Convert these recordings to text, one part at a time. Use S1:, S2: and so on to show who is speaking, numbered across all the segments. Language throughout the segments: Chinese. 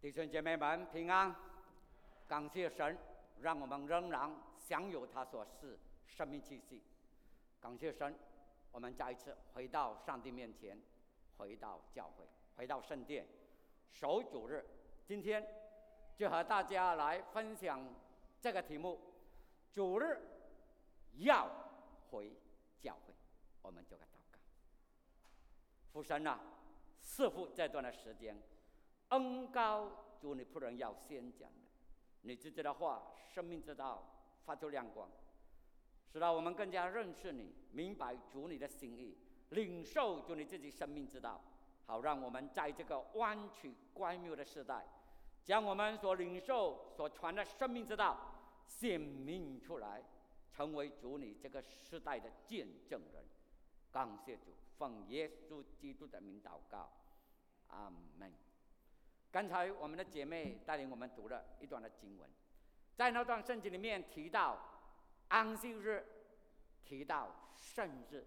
S1: 弟兄姐妹们平安，感谢神，让我们仍然享有他所赐生命气息。感谢神，我们再一次回到上帝面前，回到教会，回到圣殿，守主日。今天就和大家来分享这个题目：主日要回教会。我们就该祷告，父神啊，似乎这段的时间。恩高主，你仆人要先讲的，你自己的话，生命之道发出亮光，使到我们更加认识你，明白主你的心意，领受主你自己生命之道，好让我们在这个弯曲乖谬的时代，将我们所领受、所传的生命之道显明出来，成为主你这个时代的见证人。感谢主，奉耶稣基督的名祷告，阿门。刚才我们的姐妹带领我们读了一段的经文，在那段圣经里面提到安息日，提到圣日。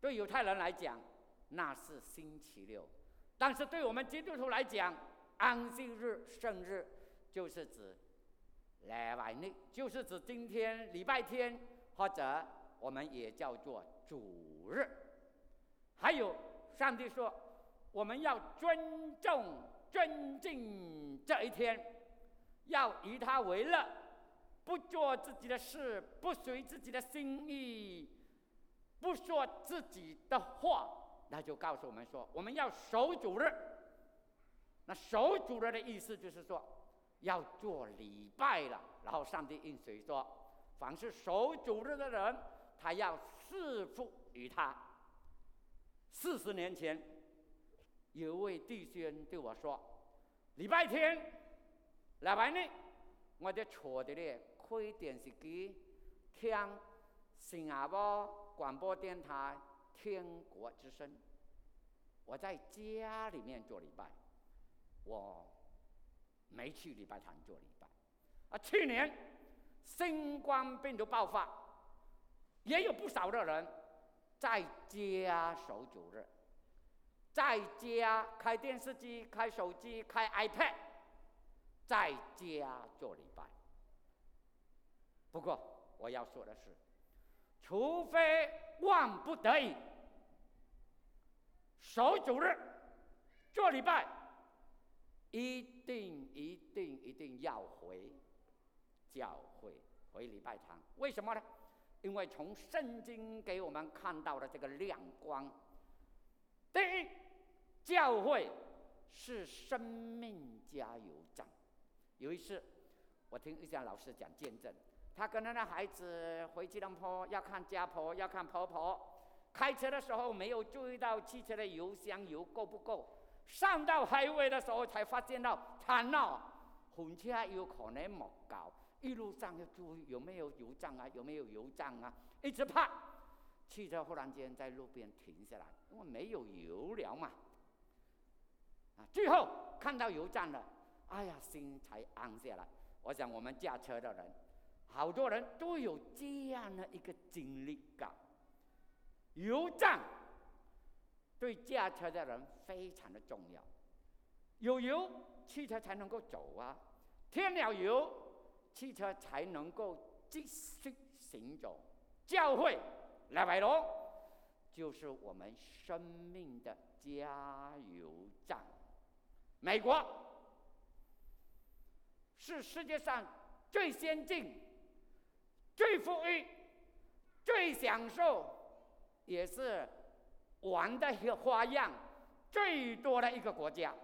S1: 对犹太人来讲，那是星期六；但是对我们基督徒来讲，安息日、圣日就是指礼拜日，就是指今天礼拜天，或者我们也叫做主日。还有，上帝说我们要尊重。尊敬这一天，要以他为乐，不做自己的事，不随自己的心意，不说自己的话，那就告诉我们说，我们要守主日。那守主日的意思就是说，要做礼拜了。然后上帝应许说，凡是守主日的人，他要侍奉于他。四十年前。有位弟兄对我说：“礼拜天、礼拜日，我就坐的咧开电视机，听新加坡广播电台《天国之声》。我在家里面做礼拜，我没去礼拜堂做礼拜。啊，去年新冠病毒爆发，也有不少的人在家守主日。”在家开电视机、开手机、开 iPad，在家做礼拜。不过我要说的是，除非万不得已，守主日做礼拜，一定一定一定要回教会、回礼拜堂。为什么呢？因为从圣经给我们看到的这个亮光，第一。教会是生命加油站。有一次，我听一下老师讲见证，他跟他的孩子回吉隆坡要看家婆，要看婆婆。开车的时候没有注意到汽车的油箱油够不够，上到海位的时候才发现到惨了，红车有可能没搞，一路上要注意有没有油站啊，有没有油站啊，一直怕汽车忽然间在路边停下来，因为没有油了嘛。啊，最后看到油站了，哎呀，心才安下来。我想我们驾车的人，好多人都有这样的一个经历感。油站对驾车的人非常的重要，有油汽车才能够走啊，添了油汽车才能够继续行走。教会来摆龙，就是我们生命的加油站。美国是世界上最先进、最富裕、最享受，也是玩的花样最多的一个国家。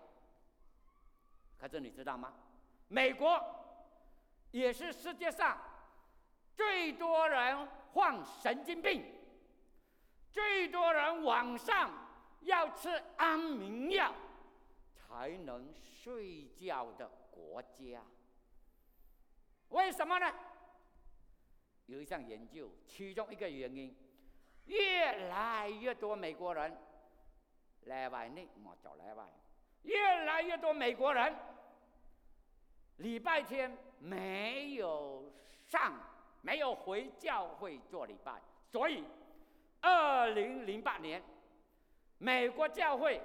S1: 可是你知道吗？美国也是世界上最多人患神经病、最多人晚上要吃安眠药。才能睡觉的国家，为什么呢？有一项研究，其中一个原因，越来越多美国人来外内我找来外，越来越多美国人礼拜天没有上，没有回教会做礼拜，所以二零零八年美国教会。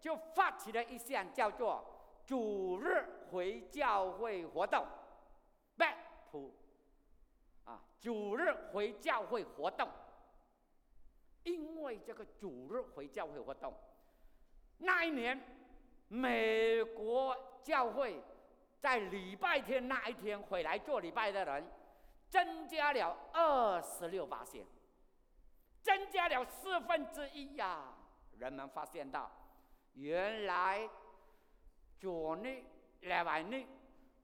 S1: 就发起了一项叫做主日回教会活动，back to 啊，主日回教会活动。因为这个主日回教会活动，那一年美国教会在礼拜天那一天回来做礼拜的人增加了二十六八线，增加了四分之一呀！人们发现到，原来主日礼拜日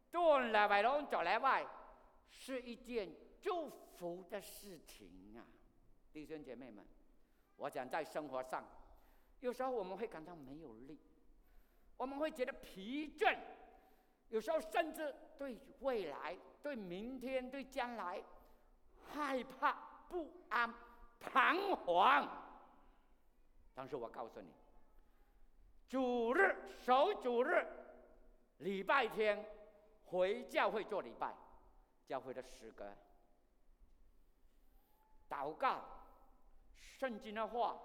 S1: 做来外龙做礼拜是一件祝福的事情啊，弟兄姐妹们。我讲在生活上，有时候我们会感到没有力，我们会觉得疲倦，有时候甚至对未来、对明天、对将来害怕、不安、彷徨。但是我告诉你，主日守主日，礼拜天回教会做礼拜，教会的诗歌、祷告。圣经的话，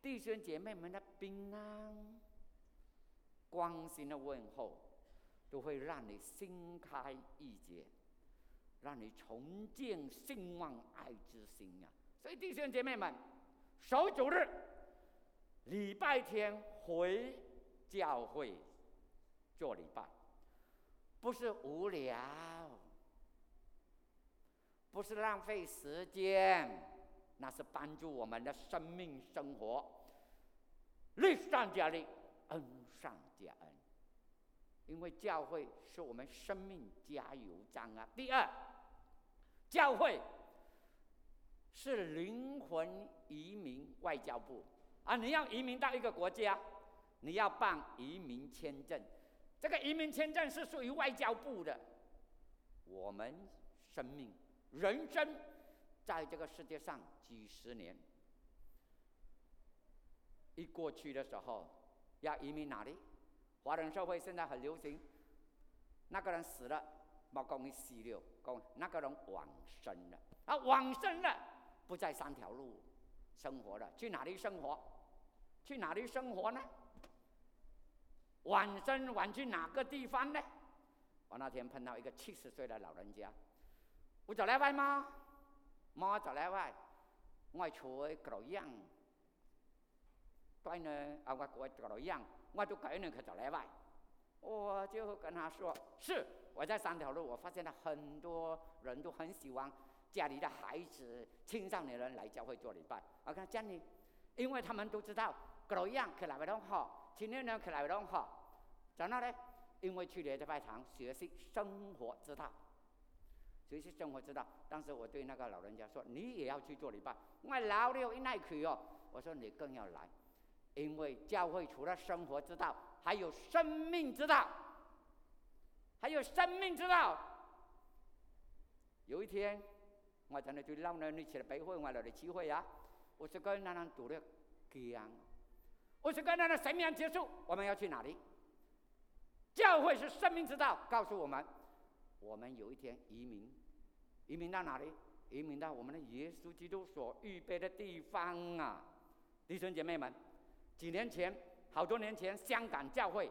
S1: 弟兄姐妹们的平安、关心的问候，都会让你心开意解，让你重建兴旺爱之心啊。所以弟兄姐妹们，守主日，礼拜天回教会做礼拜，不是无聊，不是浪费时间。那是帮助我们的生命生活，力上加力，恩上加恩。因为教会是我们生命加油站啊。第二，教会是灵魂移民外交部啊。你要移民到一个国家，你要办移民签证，这个移民签证是属于外交部的。我们生命、人生。在这个世界上几十年，一过去的时候，要移民哪里？华人社会现在很流行，那个人死了，冇讲你死了，讲那个人往生了。啊，往生了，不在三条路生活了，去哪里生活？去哪里生活呢？晚生晚去哪个地方呢？我那天碰到一个七十岁的老人家，我走来外吗？冇就嚟喂，我係坐嗰度樣，對呢，啊我我嗰度樣，我就改呢佢就嚟喂，我就跟他说，是我在三条路，我发现了很多人都很喜欢家里的孩子、青少年人来教会做礼拜。我跟他講你，因为他们都知道嗰度樣佢嚟會當好，今年人佢嚟會當好，在哪呢？因为去年在拜堂学习生活之道。学习生活之道。当时我对那个老人家说：“你也要去做礼拜。”我老了，一耐去哦。我说：“你更要来，因为教会除了生活之道，还有生命之道，还有生命之道。”有一天，我在那就老呢，你起来背会我来的机会呀。我是跟那人读了讲，我是跟他的神明结束，我们要去哪里？教会是生命之道，告诉我们，我们有一天移民。移民到哪里？移民到我们的耶稣基督所预备的地方啊！弟兄姐妹们，几年前，好多年前，香港教会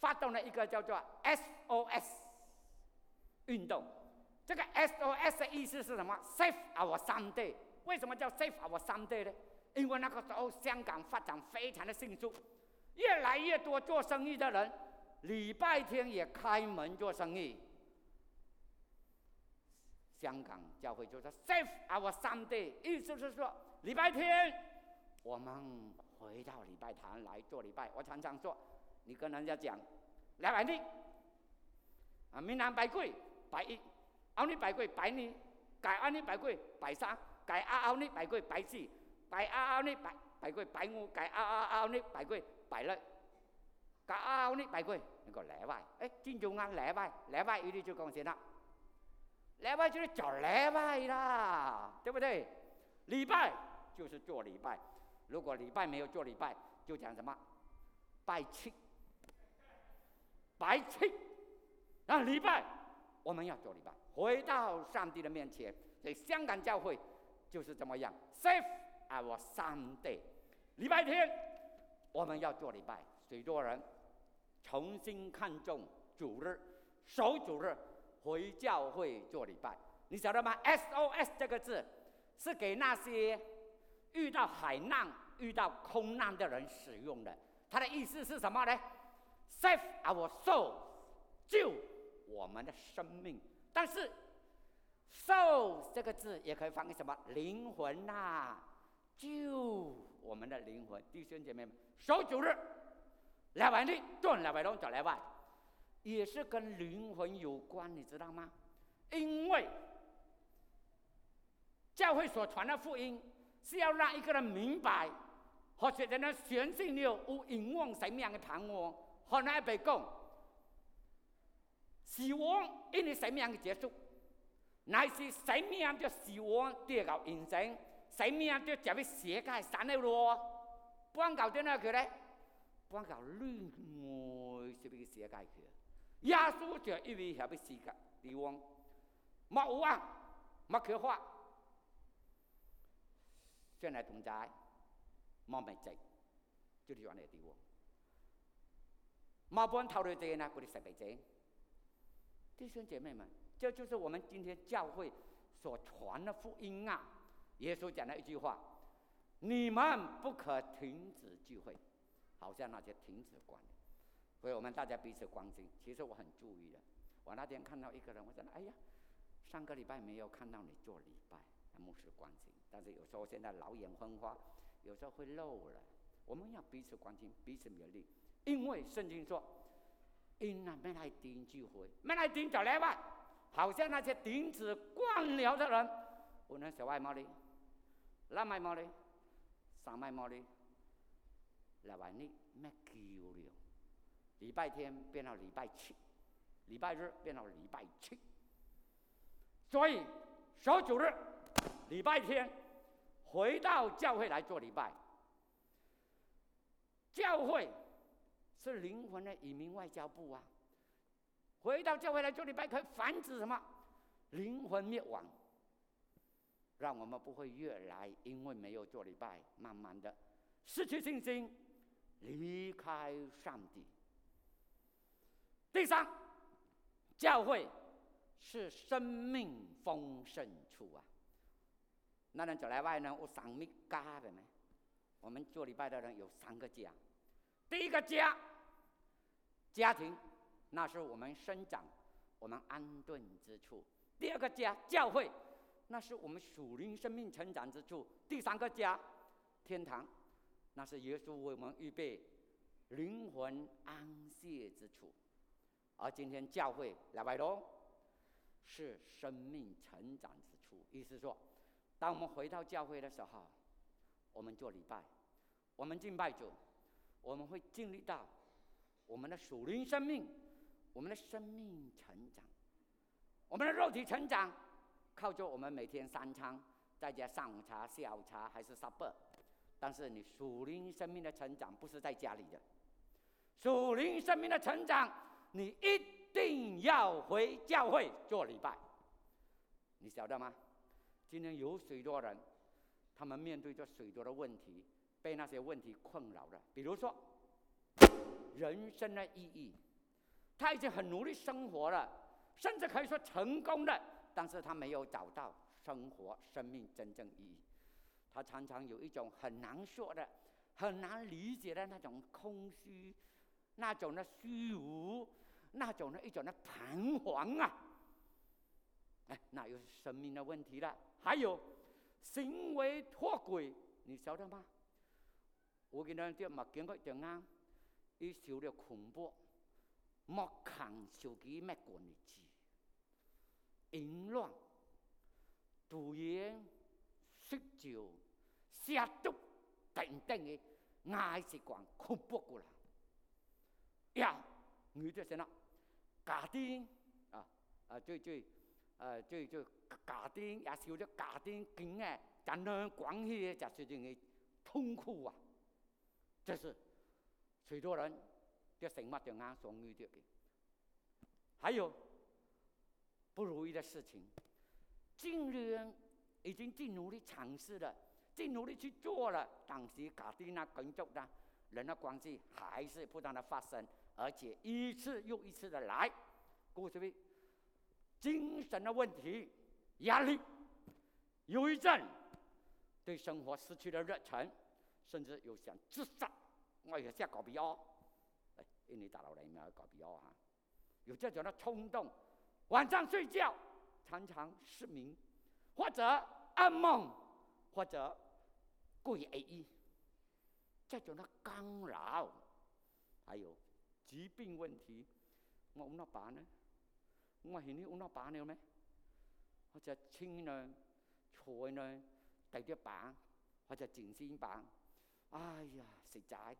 S1: 发动了一个叫做 SOS 运动。这个 SOS 的意思是什么？Save our Sunday。为什么叫 Save our Sunday 呢？因为那个时候香港发展非常的迅速，越来越多做生意的人，礼拜天也开门做生意。香港教会就说 “Save our Sunday”，意思是说礼拜天我们回到礼拜堂来做礼拜。我常常说，你跟人家讲，礼拜日啊，明南拜贵拜一，后日拜贵拜二，改后日拜贵拜三，改后后日拜贵拜四，拜后后日拜拜贵拜五，改后后后日拜贵拜六，改后后日拜贵那个礼拜，哎，尊重啊，礼拜礼拜一律就讲先啦。礼拜就是找礼拜啦，对不对？礼拜就是做礼拜，如果礼拜没有做礼拜，就讲什么拜七、拜七。那礼拜我们要做礼拜，回到上帝的面前。所以香港教会就是怎么样，safe our Sunday。礼拜天我们要做礼拜，许多人重新看重主日，守主日，回教会做礼拜。你晓得吗？SOS 这个字是给那些遇到海难、遇到空难的人使用的。它的意思是什么呢？Save our soul，救我们的生命。但是，soul 这个字也可以翻译什么？灵魂呐，救我们的灵魂。弟兄姐妹们，守主日，来完的做来完龙就来外，也是跟灵魂有关，你知道吗？因为教会所传的福音是要让一个人明白。或者在那相信了有永往生命的盼望，可能被讲，死亡因为生命的结束，乃是生命的死亡跌到完成，生命的就会世界散了咯。搬到在哪去咧？搬到另外是不是世界去？耶稣就因为遐个世界地方，冇有啊，冇去法，先来同在。冇咪值，就是这样地方。冇半头来这呢，嗰啲实白者。弟兄姐妹们，这就是我们今天教会所传的福音啊！耶稣讲了一句话：“你们不可停止聚会，好像那些停止关。”所以我们大家彼此关心。其实我很注意的。我那天看到一个人，我说：“哎呀，上个礼拜没有看到你做礼拜，牧师关心。但是有时候现在老眼昏花。”有时候会漏了，我们要彼此关心，彼此勉励。因为圣经说：“因那没来顶聚会，没来顶就来吧。”好像那些顶止惯了的人，我能小外毛哩，两麦毛哩，三麦毛哩，来完你没救了。礼拜天变到礼拜七，礼拜日变到礼拜七，所以守九日，礼拜天。回到教会来做礼拜，教会是灵魂的移民外交部啊。回到教会来做礼拜，可以防止什么？灵魂灭亡，让我们不会越来因为没有做礼拜，慢慢的失去信心，离开上帝。第三，教会是生命丰盛处啊。那人走来外呢？我三米家的呢？我们做礼拜的人有三个家。第一个家，家庭，那是我们生长、我们安顿之处；第二个家，教会，那是我们属灵生命成长之处；第三个家，天堂，那是耶稣为我们预备灵魂安歇之处。而今天教会来外头，是生命成长之处。意思说。当我们回到教会的时候，我们做礼拜，我们敬拜主，我们会经历到我们的属灵生命，我们的生命成长，我们的肉体成长，靠着我们每天三餐，再加上午茶、下午茶还是 supper。但是你属灵生命的成长不是在家里的，属灵生命的成长，你一定要回教会做礼拜，你晓得吗？今天有许多人，他们面对着许多的问题，被那些问题困扰了。比如说，人生的意义，他已经很努力生活了，甚至可以说成功了，但是他没有找到生活、生命真正意义。他常常有一种很难说的、很难理解的那种空虚，那种的虚无，那种的一种的彷徨啊！哎，那又是生命的问题了。还有行为脱轨，你晓得吗？我今天在目见过一张，伊受了恐怖，莫看手机咩管日子，淫乱、赌烟、酗酒、吸毒等等的坏习惯恐怖过来。呀，你这什么？家庭啊啊，最最。呃，就就家庭也受着家庭经诶，咱人关系就是这个痛苦啊，这是许多人的生活中啊所遇到的。还有不如意的事情，尽力已经尽努力尝试了，尽努力去做了，但是家庭啊工作啊人的关系还是不断的发生，而且一次又一次的来。各位，精神的问题、压力、忧郁症，对生活失去了热忱，甚至有想自杀。我有下搞鼻奥，哎，印尼大佬来没有搞鼻奥哈？有这种的冲动，晚上睡觉常常失明，或者噩梦，或者故意 A 这种的干扰，还有疾病问题，我唔那办呢？我现在唔那办了咩？或者青呢、菜呢、第啲病，或者健身板，哎呀，实在。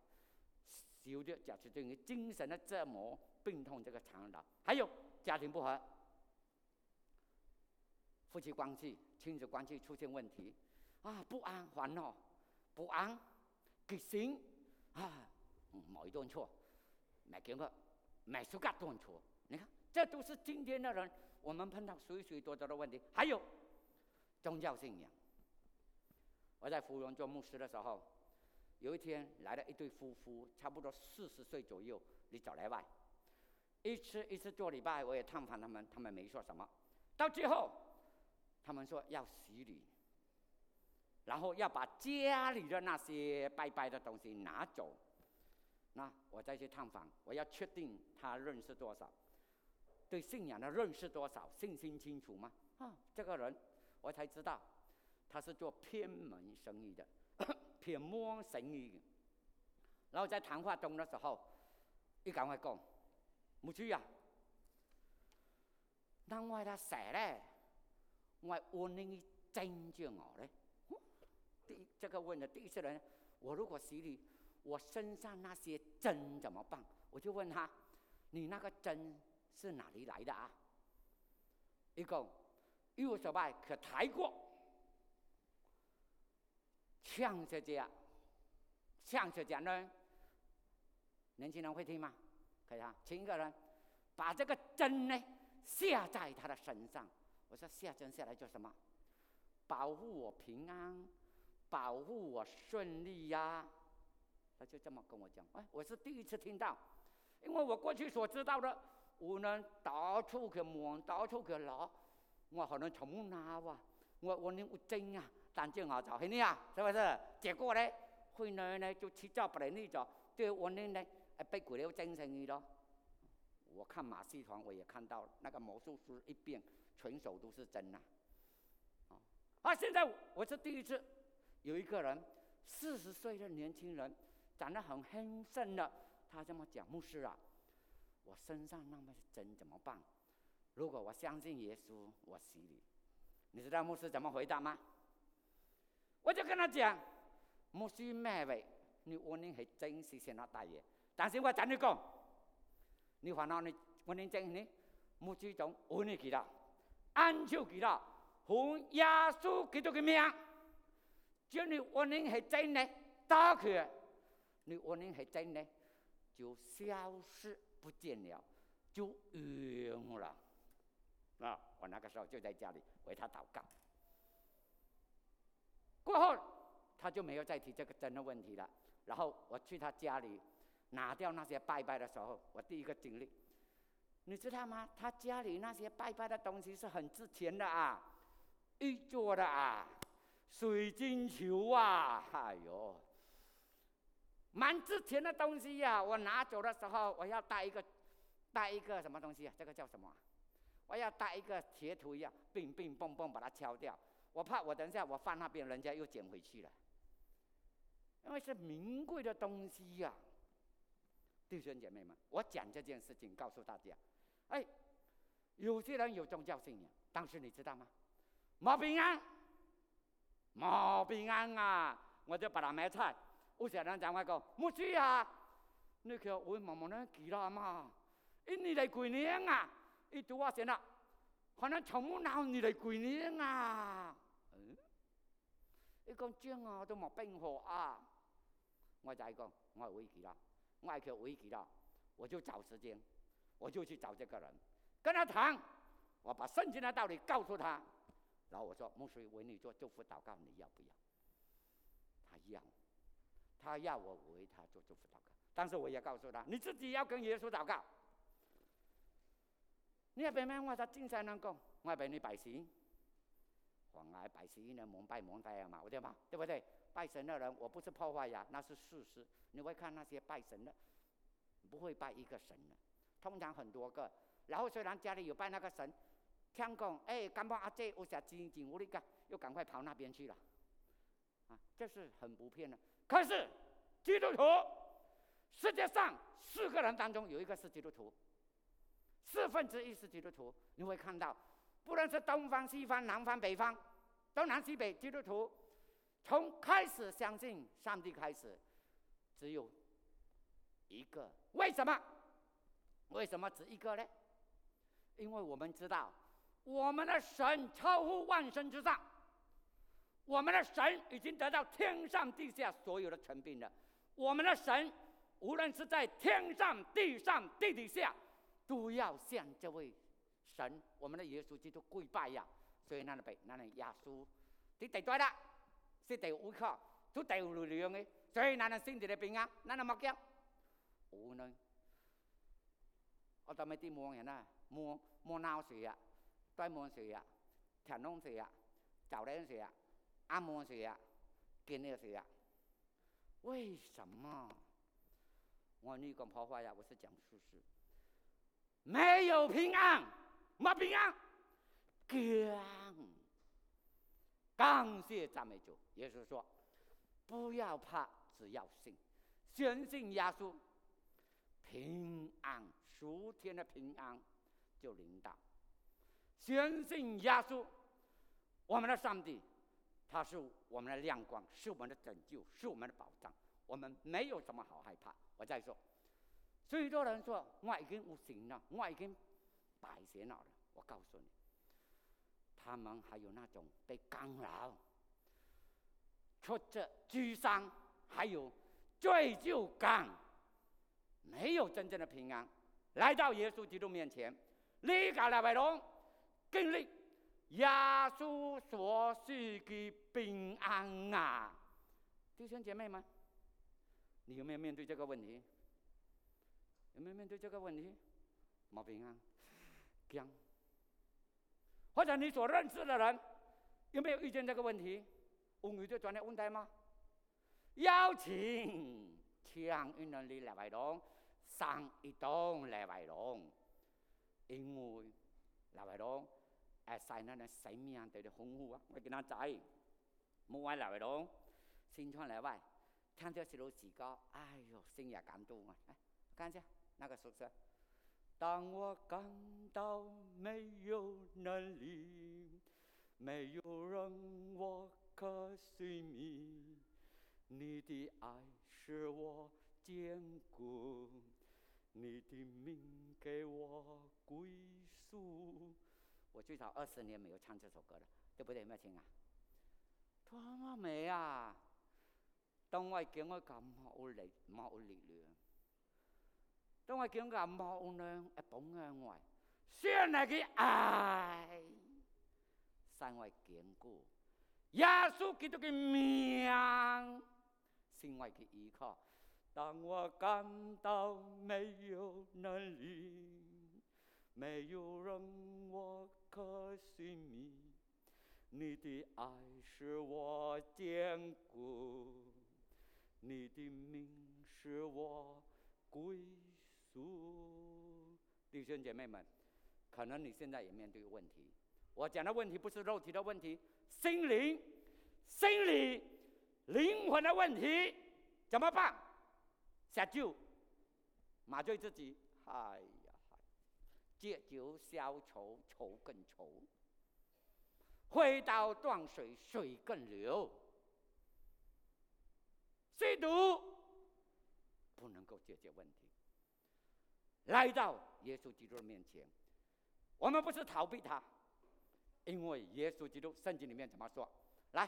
S1: 有的就是对于精神的折磨、病痛这个缠绕，还有家庭不和、夫妻关系、亲子关系出现问题，啊，不安、烦恼、不安、急性啊，某一顿错，没见过，没数个顿错，你看，这都是今天的人我们碰到许许多多的问题。还有宗教信仰，我在芙蓉做牧师的时候。有一天来了一对夫妇，差不多四十岁左右，你找来外，一次一次做礼拜，我也探访他们，他们没说什么。到最后，他们说要洗礼，然后要把家里的那些拜拜的东西拿走。那我再去探访，我要确定他认识多少，对信仰的认识多少，信心清楚吗？啊，这个人我才知道，他是做偏门生意的。偏摸生意，然后在谈话中的时候，一赶快讲，牧师啊，那我他死咧，我问你真正我嘞，第这个问的第一次人，我如果洗礼，我身上那些针怎么办？我就问他，你那个针是哪里来的啊？一个右手外可抬过。像这样，像这样呢？年轻人会听吗？可以啊，请一个人把这个针呢下在他的身上。我说下针下来做什么？保护我平安，保护我顺利呀。他就这么跟我讲。哎，我是第一次听到，因为我过去所知道的，我呢到处去摸，到处去拿，我可能从不拿哇。我我呢有针啊。但正好找黑你啊，是不是？结果呢，回来呢就去找不来那种，对我呢呢，被鬼了精神咯。我看马戏团，我也看到那个魔术师一变，全手都是针呐。啊，现在我是第一次，有一个人，四十岁的年轻人，长得很很盛的，他这么讲，牧师啊，我身上那么针怎么办？如果我相信耶稣，我洗礼。你知道牧师怎么回答吗？我就跟他讲，牧师咩位？你我恁系真是先那大爷，但是我真你讲，你烦恼你我恁真呢？牧师讲我恁记得，按照记得，奉耶稣基督的命，只要你我恁系真呢，打开，你我恁系真呢，就消失不见了，就完了。啊，我那个时候就在家里为他祷告。过后，他就没有再提这个真的问题了。然后我去他家里拿掉那些拜拜的时候，我第一个经历，你知道吗？他家里那些拜拜的东西是很值钱的啊，玉做的啊，水晶球啊，哎呦，蛮值钱的东西呀！我拿走的时候，我要带一个，带一个什么东西啊？这个叫什么？我要带一个铁锤一样，乒乒乓乓把它敲掉。我怕我等一下我放那边，人家又捡回去了，因为是名贵的东西呀，弟兄姐妹们，我讲这件事情告诉大家，哎，有些人有宗教信仰，但是你知道吗？冇平安，冇平安啊！我就把他买菜，有些人讲话讲，牧师啊，你叫我慢慢的记啦嘛，因你来过年啊，一多少钱啊？可能从不闹你来过年啊。你讲将啊都冇冰河啊！我就讲，我系危机啦，我系佢危机啦，我就找时间，我就去找这个人，跟他谈，我把圣经的道理告诉他，然后我说牧师为你做祝福祷告，你要不要？他要，他要我为他做祝福祷告，但是我也告诉他，你自己要跟耶稣祷告。你要边咩？我在金山能讲，我俾你拜神，我爱拜神呢，蒙拜蒙拜嘛，对吧？对不对？拜神的人，我不是破坏呀，那是事实。你会看那些拜神的，不会拜一个神的，通常很多个。然后虽然家里有拜那个神，天公，哎，干帮阿姐我下金金屋里个，又赶快跑那边去了，啊，这是很不骗的。可是基督徒，世界上四个人当中有一个是基督徒。四分之一是基督徒，你会看到，不论是东方、西方、南方、北方，东南西北，基督徒从开始相信上帝开始，只有一个。为什么？为什么只一个呢？因为我们知道，我们的神超乎万神之上，我们的神已经得到天上地下所有的权柄了。我们的神，无论是在天上、地上、地底下。都要向这位神，我们的耶稣基督跪拜呀！所以那里被那里耶稣，你得对啦，是得无靠，都第六样的，所以那里心里的平安，那里冇惊。无能我当咪啲望人啊，望望闹事啊，对望事啊，田弄事啊，找人事啊，阿望事啊，见那个事啊，为什么？我呢个破坏呀，我是讲事实。没有平安，没平安，干，感谢赞美主。耶稣说：“不要怕，只要信，相信耶稣，平安，数天的平安就临到。相信耶稣，我们的上帝，他是我们的亮光，是我们的拯救，是我们的保障。我们没有什么好害怕。我再说。”许多人说我已经无神了，我已经拜神了。我告诉你，他们还有那种被干扰、挫折、沮丧，还有罪疚感，没有真正的平安。来到耶稣基督面前，你搞了为龙，经历耶稣所赐的平安啊！弟兄姐妹们，你有没有面对这个问题？有没有面对这个问题？毛病啊，僵。或者你所认识的人有没有遇见这个问题？有遇到专业问题吗？邀请强运能力来为龙，上一动来为龙，因为来为龙，哎，晒那那生命对的丰富啊！我跟他仔，冇爱来为龙，新川来外，听到是老自高，哎呦，心也感动啊！来，看一下。那个是不是？当我感到没有能力，没有人我可寻觅，你的爱是我坚固，你的命给我归属。我最少二十年没有唱这首歌了，对不对？有没有听啊？多么美啊！当我见我咁好力，冇力量。当我见个冇呢，一捧向外，先来嘅爱，三位坚固，耶稣基督嘅命，心外嘅依靠。当我感到没有能力，没有人我可寻觅，你的爱使我坚固，你的名使我归。弟兄姐妹们，可能你现在也面对问题。我讲的问题。不是肉体的问题，心灵、心理、灵魂的问题，怎么办？下酒，麻醉自己。哎呀，借酒消愁，愁更愁；挥刀断水，水更流。吸毒不能够解决问题。来到耶稣基督的面前，我们不是逃避他，因为耶稣基督圣经里面怎么说？来，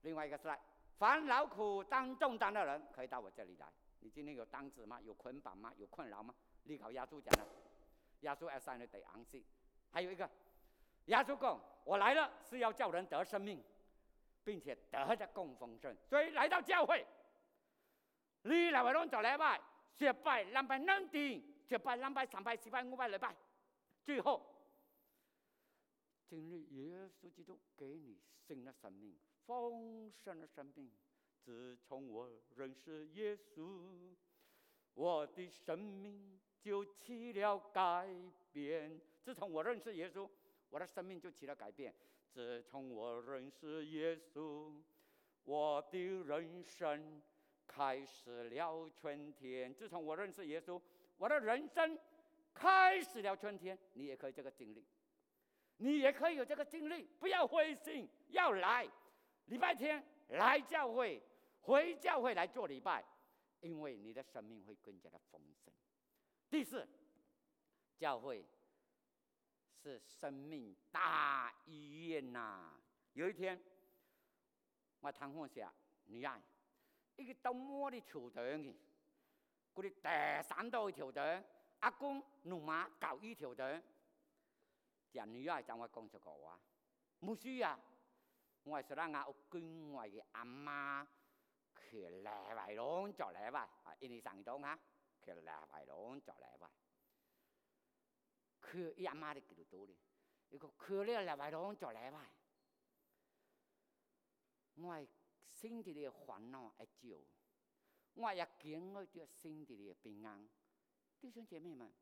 S1: 另外一个是来，凡劳苦担重担的人，可以到我这里来。你今天有担子吗？有捆绑吗？有困扰吗？你考耶稣讲的，耶稣要上你得安息。还有一个，耶稣讲，我来了是要叫人得生命，并且得的更丰盛。所以来到教会，你来为拢做礼拜，十拜、两拜、两顶，十拜、两拜、三拜、四拜、五拜、六拜，最后经历耶稣基督给你新的生命，丰盛的生命。自从我认识耶稣，我的生命就起了改变。自从我认识耶稣，我的生命就起了改变。自从我认识耶稣，我的人生开始了春天。自从我认识耶稣，我的人生开始了春天。你也可以这个经历，你也可以有这个经历。不要灰心，要来礼拜天来教会，回教会来做礼拜，因为你的生命会更加的丰盛。第四，教会。是生命大医院呐！有一天，我谈话下女儿，一个到末的球队去，嗰啲第三道球队，阿公农马搞一条队，就女儿就我讲出个话，冇需要，我係說啦，我跟我嘅阿妈佢嚟埋攏做嚟吧，啊，因為上當啊，佢嚟埋攏做嚟吧。佢伊阿媽的基督徒咧，伊個佢咧嚟埋攏做嚟吧，我心底嘅煩惱一少，我也經歷咗心底嘅平安。弟兄姐妹们，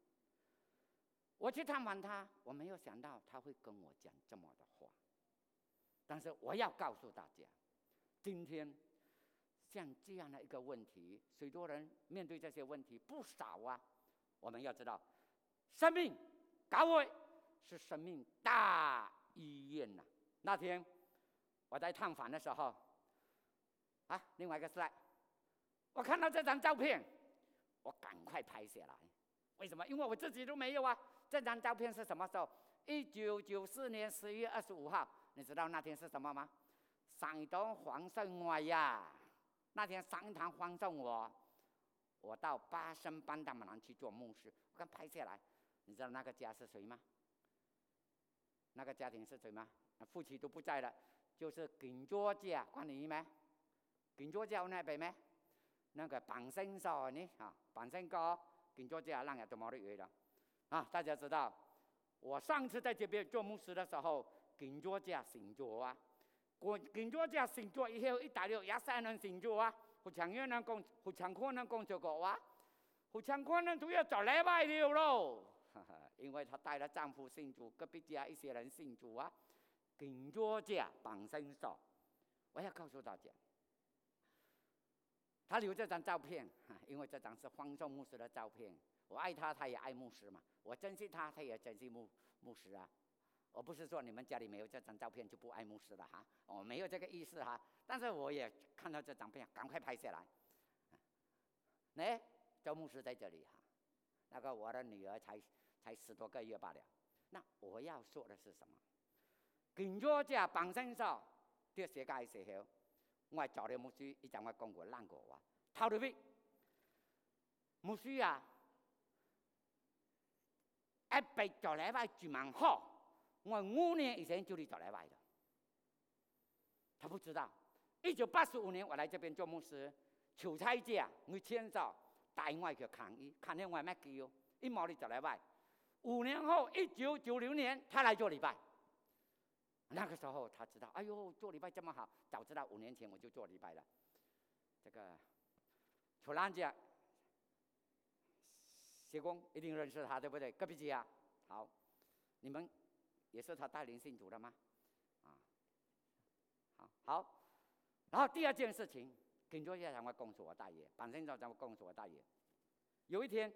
S1: 我去探訪他，我没有想到他会跟我讲这么的话。但是我要告诉大家，今天像这样的一个问题，许多人面对这些问题不少啊。我们要知道，生命。教會是生命大医院呐！那天我在探访的时候，啊，另外一个事我看到这张照片，我赶快拍下来。为什么？因为我自己都没有啊。这张照片是什么时候？一九九四年十月二十五号。你知道那天是什麼嗎？上一堂歡送我呀！那天上一堂歡送我，我到巴生班達馬蘭去做牧师，我刚拍下来。你知道那个家是谁吗？那个家庭是誰嗎？父親都不在了，就是金卓家，關你咩？金卓家那邊咩？那個綁身手呢？啊，綁身哥，金卓家那日都没得約了。啊，大家知道，我上次在这边做牧师的时候，金卓家醒咗啊！我金卓家醒咗以后，一大溜廿三人醒咗啊！胡強元能講，胡強坤能講這個話，胡強坤能都要找禮拜六咯。因为他带了丈夫信主，隔壁家一些人信主啊，跟着家綁身手。我要告诉大家，他留这张照片，因为这张是方舟牧师的照片。我爱他，他也爱牧师嘛。我珍惜他，他也珍惜牧牧师啊。我不是说你们家里没有这张照片就不爱牧師了哈，我没有这个意思哈。但是我也看到这张片，赶快拍下来。哎，周牧师在这里哈，那个我的女儿才。才十多个月罢了。那我要说的是什么？跟着這綁身上啲世界嘅時候，我找了牧师，一陣我講過爛過話。頭裏邊牧师啊，一被做禮拜就蠻好。我五年以前就嚟做禮拜的。他不知道，一九八十五年我来这边做牧师，求差者我簽咗帶我去看醫，看見我咩叫，一冇嚟做禮拜。五年后，一九九零年，他来做礼拜。那个时候，他知道，哎呦，做礼拜这么好，早知道五年前我就做礼拜了。这个，楚蘭姐，謝工一定认识他，对不对？隔壁家，好，你们也是他带领信徒的吗？啊，好，好。然后第二件事情，跟着一下会告诉我大爷，本身就怎么告诉我大爷。有一天，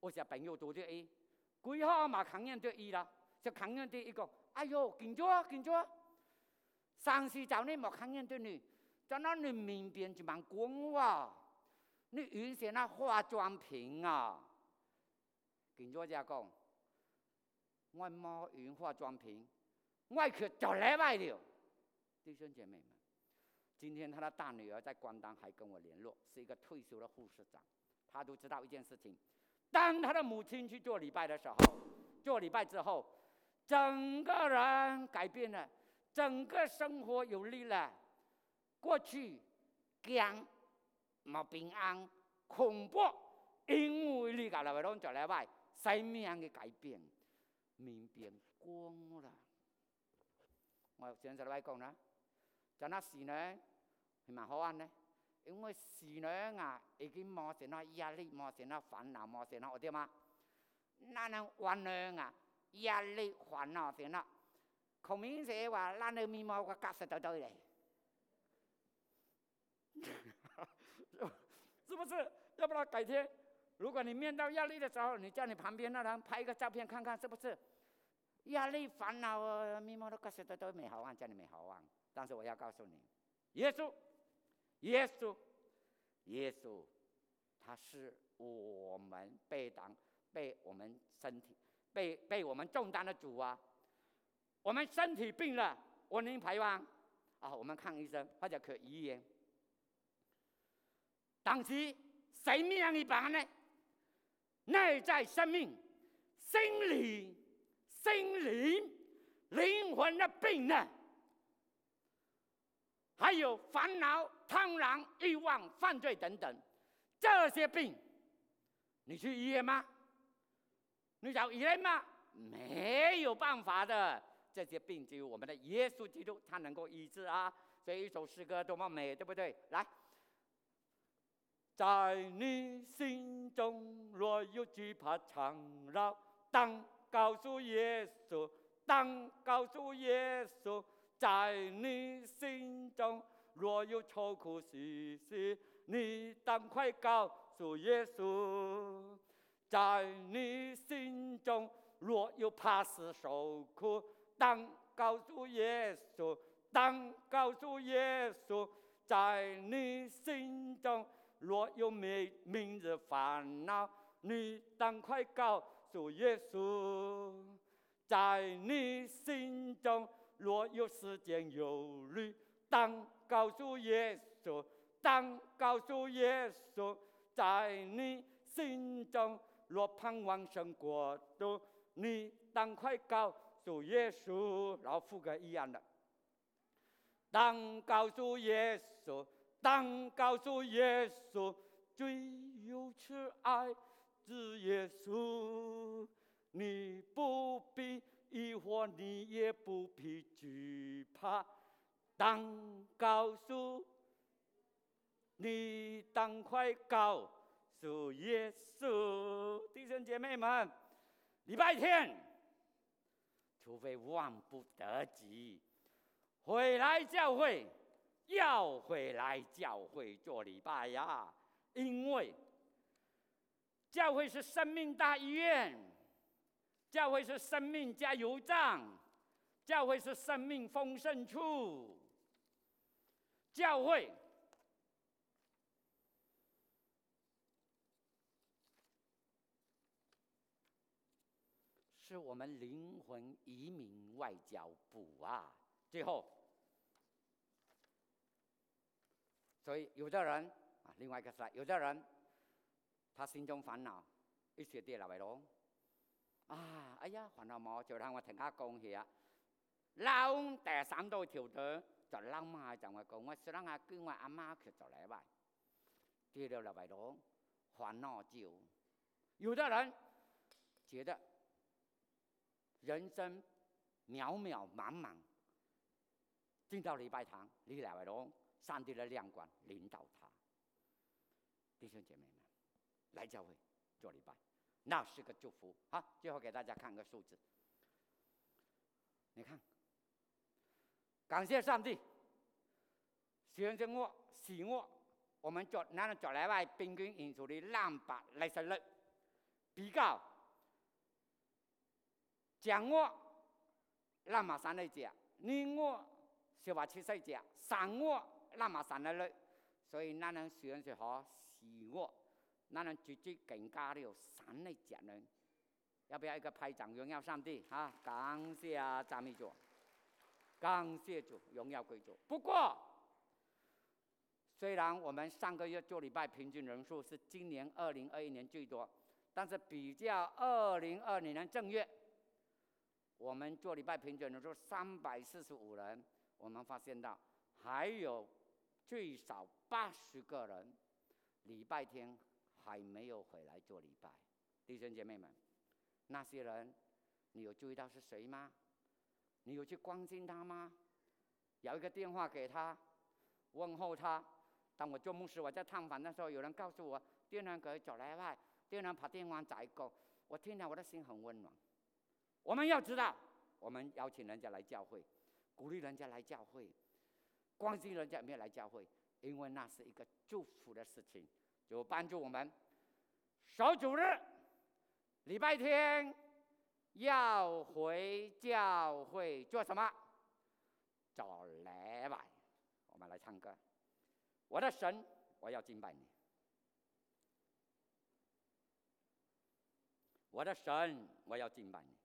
S1: 我小朋友读的 A，鬼号码看见就一了，就看见对一个，哎呦，跟着啊，跟着啊。上次找你没看见的你，在那你面边就蛮光哇，你原先那化妆品啊，跟着家讲，我冇用化妆品，我去就来外了。弟兄姐妹们，今天他的大女儿在关丹还跟我联络，是一个退休的护士长，他都知道一件事情。当他的母亲去做礼拜的时候，做礼拜之后，整个人改变了，整个生活有力了。过去講冇平安，恐怖，因为你甲来位拢做礼拜，生命嘅改变，面变光了。我上次来讲啦，就那时呢，係咪好玩呢？因为时呢啊，已经冇成那压力，冇成那烦恼，冇成那我哋嘛，那能玩呢啊？压力烦恼成那，孔明姐话，咱的面貌个夹实到到嚟。是不是？要不然改天，如果你面到压力的时候，你叫你旁边那人拍一个照片看看，是不是？压力、烦恼、面貌都告诉都都没好望，叫你没好望。但是我要告诉你，耶稣，耶稣，耶稣，他是我们被担、被我们身体、被被我们重担的主啊。我们身体病了，我能排完啊，我们看医生或者可医院。当时生命一般呢，内在生命、心理、心灵、灵魂的病呢，还有烦恼、贪婪、欲望、犯罪等等这些病，你去医院吗？你找医院吗？没有办法的，这些病只有我们的耶稣基督他能够医治啊！所以一首诗歌多么美，对不对？来。在你心中若有惧怕缠绕，当告诉耶稣，当告诉耶稣，在你心中若有愁苦兮兮，你当快告诉耶稣，在你心中若有怕死受苦，当告诉耶稣，当告诉耶稣，在你心中。若有明明日烦恼，你当快告主耶稣；在你心中若有时间忧虑，当告诉耶稣，当告诉耶稣；在你心中若盼望生国度，你当快告诉耶稣。然后副歌一样的，当告诉耶稣。当告诉耶稣，最有慈爱是耶稣，你不必疑惑，你也不必惧怕。当告诉你，当快告诉耶稣，弟兄姐妹们，礼拜天，除非万不得已，回来教会。要回来教会做礼拜呀，因为教会是生命大医院，教会是生命加油站，教会是生命丰盛处，教会是我们灵魂移民外交部啊，最后。所以有的人啊，另外一个是，有的人他心中烦恼，一些跌落嚟咯。啊，哎呀，烦恼冇，就让我听下讲起啊。老第三道条条就老妈就我讲，我虽然啊跟我阿妈去做嚟吧，跌了落嚟咯，烦恼就。有的人觉得人生渺渺茫茫，进到礼拜堂，你来位咯。上帝的亮光领导他，弟兄姐妹们，来教会做礼拜，那是个祝福。好，最后给大家看个数字，你看，感谢上帝，选择我，喜我，我们做那做来外平均人数的两百六十六，比较讲我，那么三类讲，你我小话七岁讲，三我。那么三来了，所以那人选是好喜我，那人直接更加了三类节人，要不要一个拍掌荣耀上帝啊？感谢啊，赞美主，感谢主，荣耀归主。不过，虽然我们上个月做礼拜平均人数是今年二零二一年最多，但是比较二零二零年正月，我们做礼拜平均人数三百四十五人，我们发现到还有。最少八十个人，礼拜天还没有回来做礼拜。弟兄姐妹们，那些人，你有注意到是谁吗？你有去关心他吗？有一个电话给他，问候他。当我做牧师，我在探访的时候，有人告诉我，电人佢做礼拜，电人把电话载过，我听了我的心很温暖。我们要知道，我们邀请人家来教会，鼓励人家来教会，关心人家没有来教会，因为那是一个祝福的事情，就帮助我们。守主日，礼拜天要回教会做什么？找来吧。我们来唱歌。我的神，我要敬拜你。我的神，我要敬拜你。